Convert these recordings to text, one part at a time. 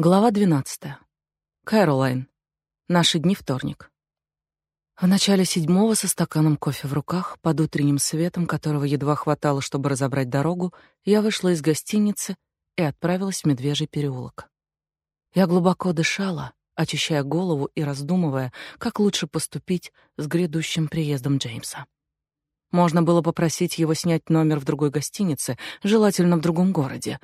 Глава 12. Кэролайн. Наши дни вторник. В начале седьмого со стаканом кофе в руках, под утренним светом, которого едва хватало, чтобы разобрать дорогу, я вышла из гостиницы и отправилась в Медвежий переулок. Я глубоко дышала, очищая голову и раздумывая, как лучше поступить с грядущим приездом Джеймса. Можно было попросить его снять номер в другой гостинице, желательно в другом городе,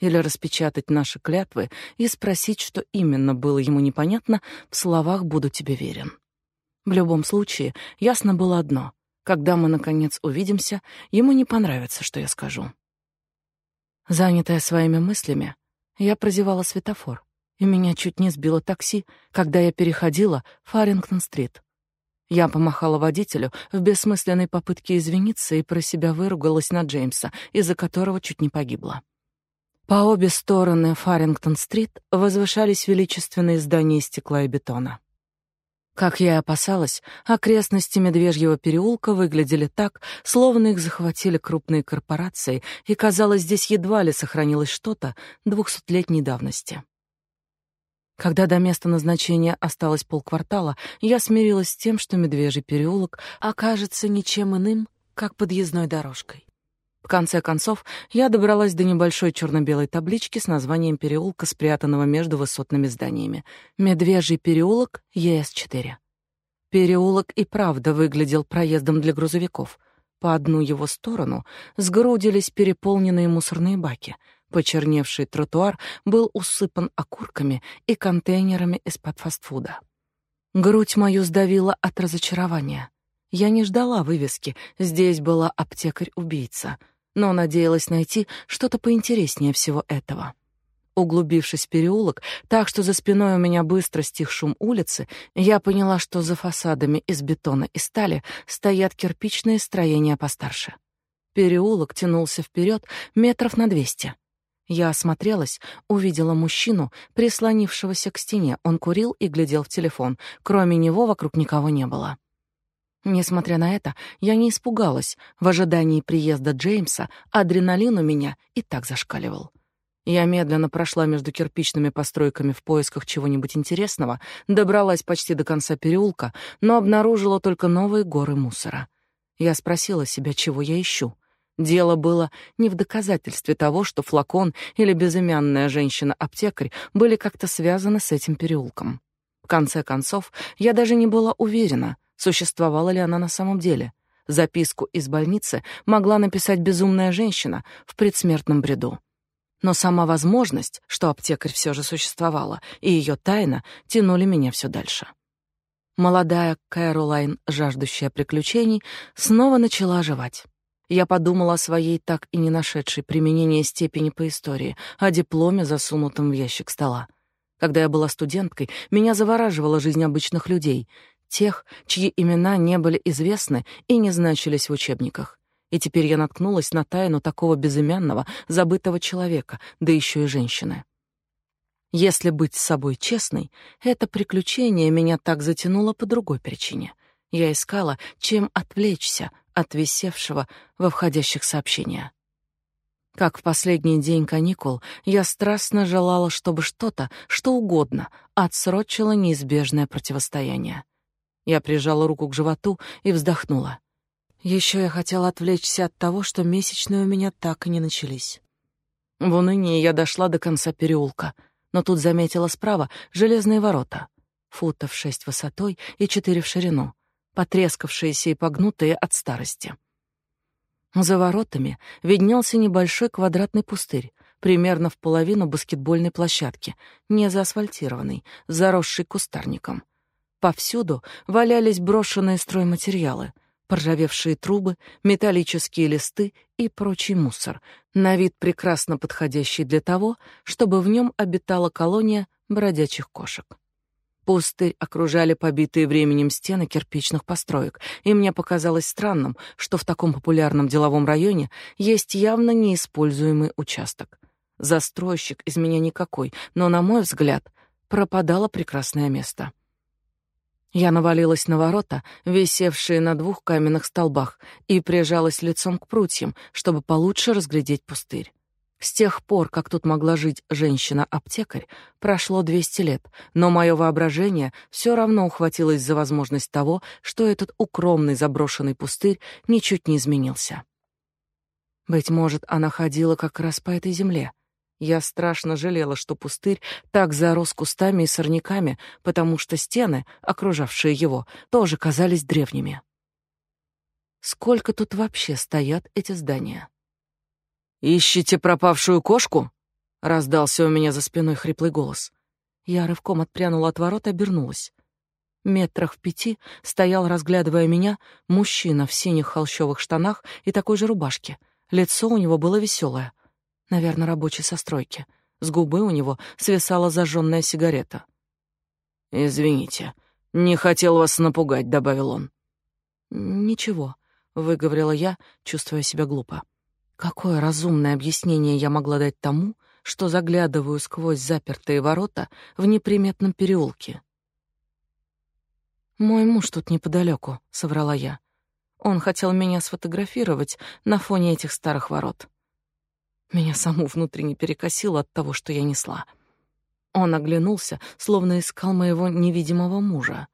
или распечатать наши клятвы и спросить, что именно было ему непонятно в словах «буду тебе верен». В любом случае, ясно было одно. Когда мы, наконец, увидимся, ему не понравится, что я скажу. Занятая своими мыслями, я прозевала светофор, и меня чуть не сбило такси, когда я переходила Фарингтон-стрит. Я помахала водителю в бессмысленной попытке извиниться и про себя выругалась на Джеймса, из-за которого чуть не погибла. По обе стороны Фарингтон-стрит возвышались величественные здания из стекла и бетона. Как я и опасалась, окрестности Медвежьего переулка выглядели так, словно их захватили крупные корпорации, и, казалось, здесь едва ли сохранилось что-то двухсотлетней давности. Когда до места назначения осталось полквартала, я смирилась с тем, что Медвежий переулок окажется ничем иным, как подъездной дорожкой. В конце концов, я добралась до небольшой черно-белой таблички с названием переулка, спрятанного между высотными зданиями. Медвежий переулок, ЕС-4. Переулок и правда выглядел проездом для грузовиков. По одну его сторону сгрудились переполненные мусорные баки. Почерневший тротуар был усыпан окурками и контейнерами из-под фастфуда. Грудь мою сдавила от разочарования. Я не ждала вывески «Здесь была аптекарь-убийца», но надеялась найти что-то поинтереснее всего этого. Углубившись в переулок, так что за спиной у меня быстро стих шум улицы, я поняла, что за фасадами из бетона и стали стоят кирпичные строения постарше. Переулок тянулся вперед метров на двести. Я осмотрелась, увидела мужчину, прислонившегося к стене. Он курил и глядел в телефон. Кроме него вокруг никого не было. Несмотря на это, я не испугалась. В ожидании приезда Джеймса адреналин у меня и так зашкаливал. Я медленно прошла между кирпичными постройками в поисках чего-нибудь интересного, добралась почти до конца переулка, но обнаружила только новые горы мусора. Я спросила себя, чего я ищу. Дело было не в доказательстве того, что флакон или безымянная женщина-аптекарь были как-то связаны с этим переулком. В конце концов, я даже не была уверена — Существовала ли она на самом деле? Записку из больницы могла написать безумная женщина в предсмертном бреду. Но сама возможность, что аптекарь все же существовала, и ее тайна тянули меня все дальше. Молодая Кэролайн, жаждущая приключений, снова начала оживать. Я подумала о своей так и не нашедшей применения степени по истории, о дипломе, засунутом в ящик стола. Когда я была студенткой, меня завораживала жизнь обычных людей, тех, чьи имена не были известны и не значились в учебниках. И теперь я наткнулась на тайну такого безымянного, забытого человека, да еще и женщины. Если быть с собой честной, это приключение меня так затянуло по другой причине. Я искала, чем отвлечься от висевшего во входящих сообщения. Как в последний день каникул, я страстно желала, чтобы что-то, что угодно, отсрочило неизбежное противостояние. Я прижала руку к животу и вздохнула. Еще я хотела отвлечься от того, что месячные у меня так и не начались. В унынии я дошла до конца переулка, но тут заметила справа железные ворота, футов шесть высотой и четыре в ширину, потрескавшиеся и погнутые от старости. За воротами виднелся небольшой квадратный пустырь, примерно в половину баскетбольной площадки, не заасфальтированный, заросший кустарником. Повсюду валялись брошенные стройматериалы, поржавевшие трубы, металлические листы и прочий мусор, на вид прекрасно подходящий для того, чтобы в нем обитала колония бродячих кошек. Пустырь окружали побитые временем стены кирпичных построек, и мне показалось странным, что в таком популярном деловом районе есть явно неиспользуемый участок. Застройщик из меня никакой, но, на мой взгляд, пропадало прекрасное место. Я навалилась на ворота, висевшие на двух каменных столбах, и прижалась лицом к прутьям, чтобы получше разглядеть пустырь. С тех пор, как тут могла жить женщина-аптекарь, прошло 200 лет, но мое воображение все равно ухватилось за возможность того, что этот укромный заброшенный пустырь ничуть не изменился. Быть может, она ходила как раз по этой земле. Я страшно жалела, что пустырь так зарос кустами и сорняками, потому что стены, окружавшие его, тоже казались древними. Сколько тут вообще стоят эти здания? «Ищите пропавшую кошку?» — раздался у меня за спиной хриплый голос. Я рывком отпрянула от ворот и обернулась. Метрах в пяти стоял, разглядывая меня, мужчина в синих холщовых штанах и такой же рубашке. Лицо у него было веселое. Наверное, рабочий со стройки. С губы у него свисала зажженная сигарета. «Извините, не хотел вас напугать», — добавил он. «Ничего», — выговорила я, чувствуя себя глупо. Какое разумное объяснение я могла дать тому, что заглядываю сквозь запертые ворота в неприметном переулке? «Мой муж тут неподалеку», — соврала я. Он хотел меня сфотографировать на фоне этих старых ворот. Меня саму внутренне перекосило от того, что я несла. Он оглянулся, словно искал моего невидимого мужа.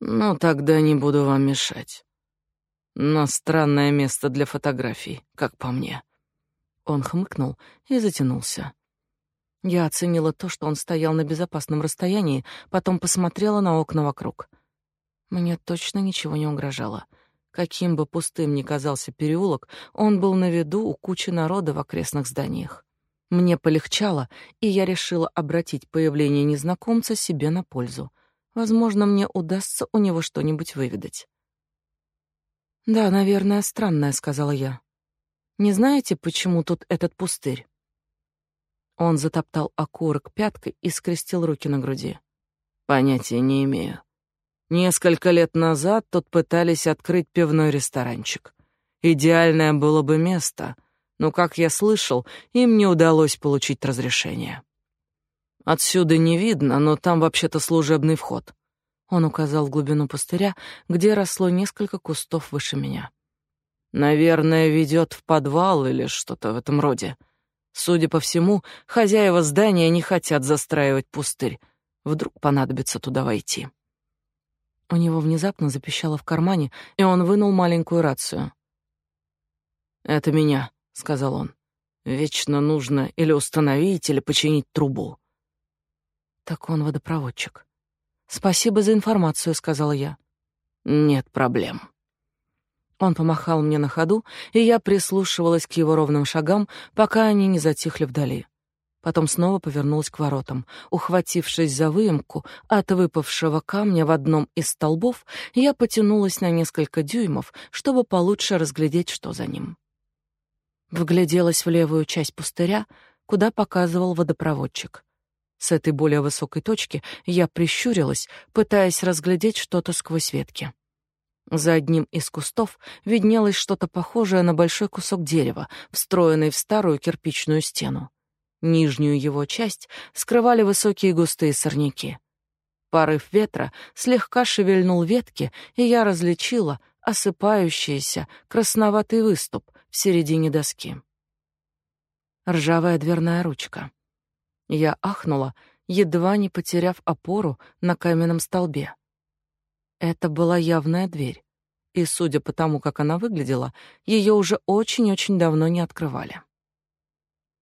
«Ну, тогда не буду вам мешать. Но странное место для фотографий, как по мне. Он хмыкнул и затянулся. Я оценила то, что он стоял на безопасном расстоянии, потом посмотрела на окна вокруг. Мне точно ничего не угрожало. Каким бы пустым ни казался переулок, он был на виду у кучи народа в окрестных зданиях. Мне полегчало, и я решила обратить появление незнакомца себе на пользу. Возможно, мне удастся у него что-нибудь выведать. Да, наверное, странное, сказала я. Не знаете, почему тут этот пустырь? Он затоптал окурок пяткой и скрестил руки на груди. Понятия не имею. Несколько лет назад тут пытались открыть пивной ресторанчик. Идеальное было бы место, но, как я слышал, им не удалось получить разрешение. Отсюда не видно, но там вообще-то служебный вход. Он указал в глубину пустыря, где росло несколько кустов выше меня. Наверное, ведет в подвал или что-то в этом роде. Судя по всему, хозяева здания не хотят застраивать пустырь. Вдруг понадобится туда войти. У него внезапно запищало в кармане, и он вынул маленькую рацию. «Это меня», — сказал он. «Вечно нужно или установить, или починить трубу». Так он водопроводчик. «Спасибо за информацию», — сказала я. «Нет проблем». Он помахал мне на ходу, и я прислушивалась к его ровным шагам, пока они не затихли вдали. Потом снова повернулась к воротам. Ухватившись за выемку от выпавшего камня в одном из столбов, я потянулась на несколько дюймов, чтобы получше разглядеть, что за ним. Вгляделась в левую часть пустыря, куда показывал водопроводчик. С этой более высокой точки я прищурилась, пытаясь разглядеть что-то сквозь ветки. За одним из кустов виднелось что-то похожее на большой кусок дерева, встроенный в старую кирпичную стену. Нижнюю его часть скрывали высокие густые сорняки. Порыв ветра слегка шевельнул ветки, и я различила осыпающийся красноватый выступ в середине доски. Ржавая дверная ручка. Я ахнула, едва не потеряв опору на каменном столбе. Это была явная дверь, и, судя по тому, как она выглядела, ее уже очень-очень давно не открывали.